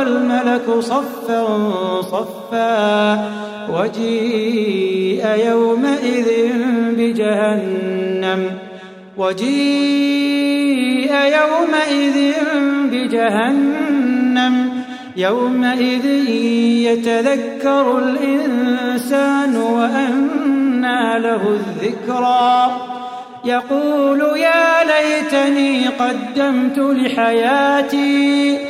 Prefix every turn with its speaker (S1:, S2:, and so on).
S1: والملك صفا صفا وجيء يومئذ بجهنم وجيء يومئذ بجهنم يومئذ يتذكر الإنسان وأنى له الذكرى يقول يا ليتني قدمت لحياتي